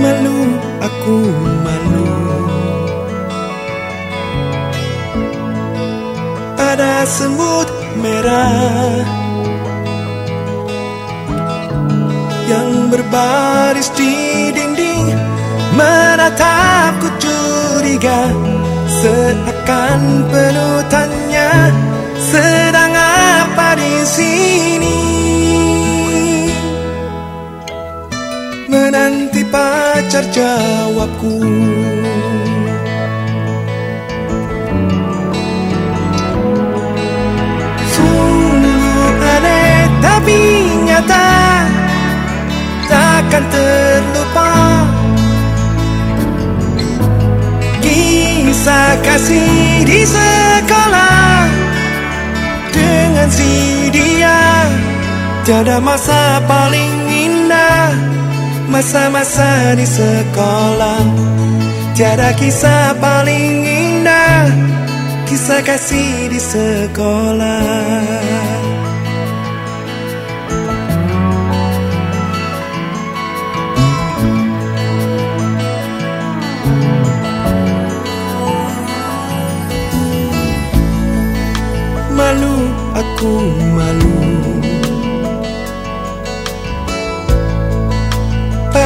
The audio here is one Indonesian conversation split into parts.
Malu aku malu. Ada semut merah Yang berbaris di dinding. Menatapku curiga Seakan penuh tanya Sedang apa di sini? Menanti pacar jawabku. Sungguh aneh tapi nyata Takkan terlupa. Kisah kasih di sekolah Dengan si dia Tiada masa paling indah Masa-masa di sekolah Tiada kisah paling indah Kisah kasih di sekolah. Malu aku malu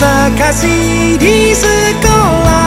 朝霞リスコラ